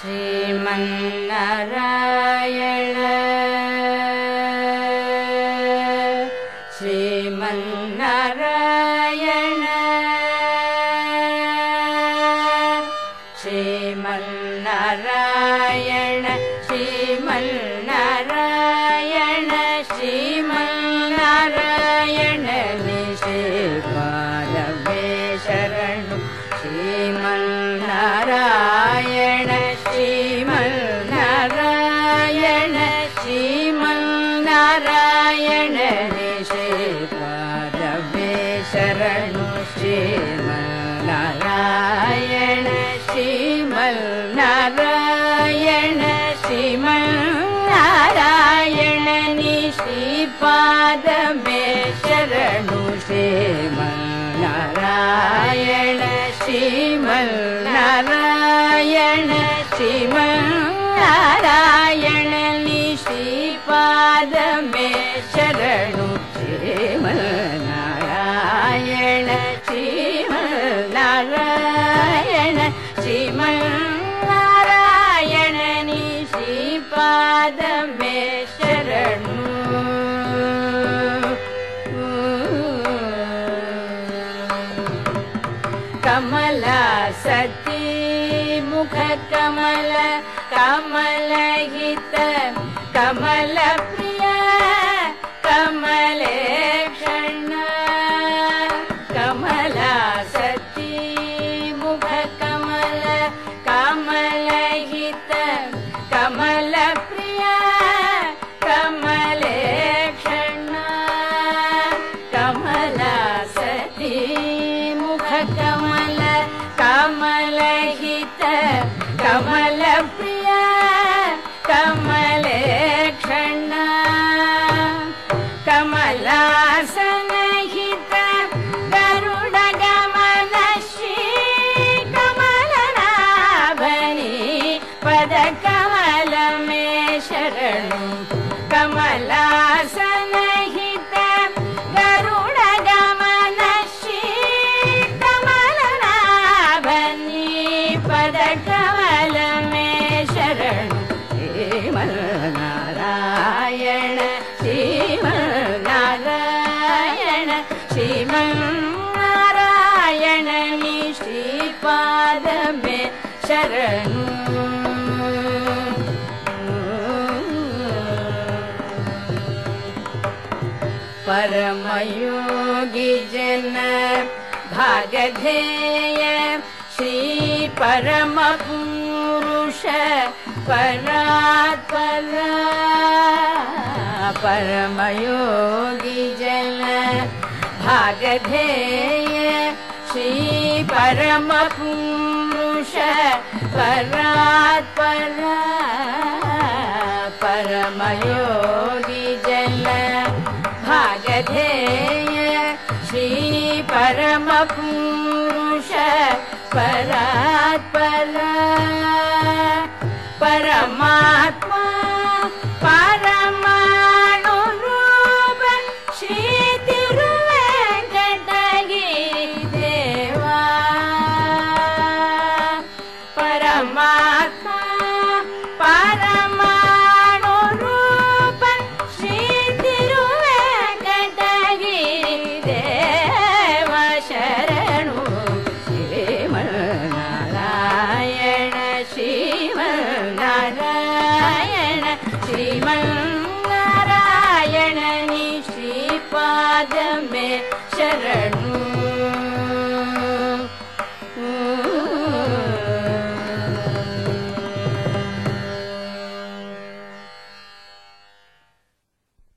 श्रीमन्नारायण। श्रीमन्नारायण। श्रीमन्नारायण श्रीमन्नारायण श्रीमन्नारायण श्रीमन्नारायण श्रीमन्नारायण श्रीमन्नारायण निश्रीपादमे शरणु श्रीमन्नारायण श्रीमन्नारायण श्रीमन्नारायण निश्रीपादमे शरणु सती मुख कमल कमल प्रिय कमले सती मुख कमल कमल प्रिय कमले क्षण कमला सती मुख कमलहित कमल प्रिय कमले क्षण कमलासनहित गरुड गमन श्री कमलनाभनि पद कमल मे शरणु कमल मे शरणु श्रीमन्नारायण श्रीमन्नारायण श्रीमन्नारायण श्रीपाद मे शरणु। परमयोगी जन भागधेय श्री परम पुरुष परात्पर परमयोगी जन भागधेय श्री परम पुरुष परात्पर परमयोगी जन भागधेय श्री परम पुरुष श्रीपाद मे शरणु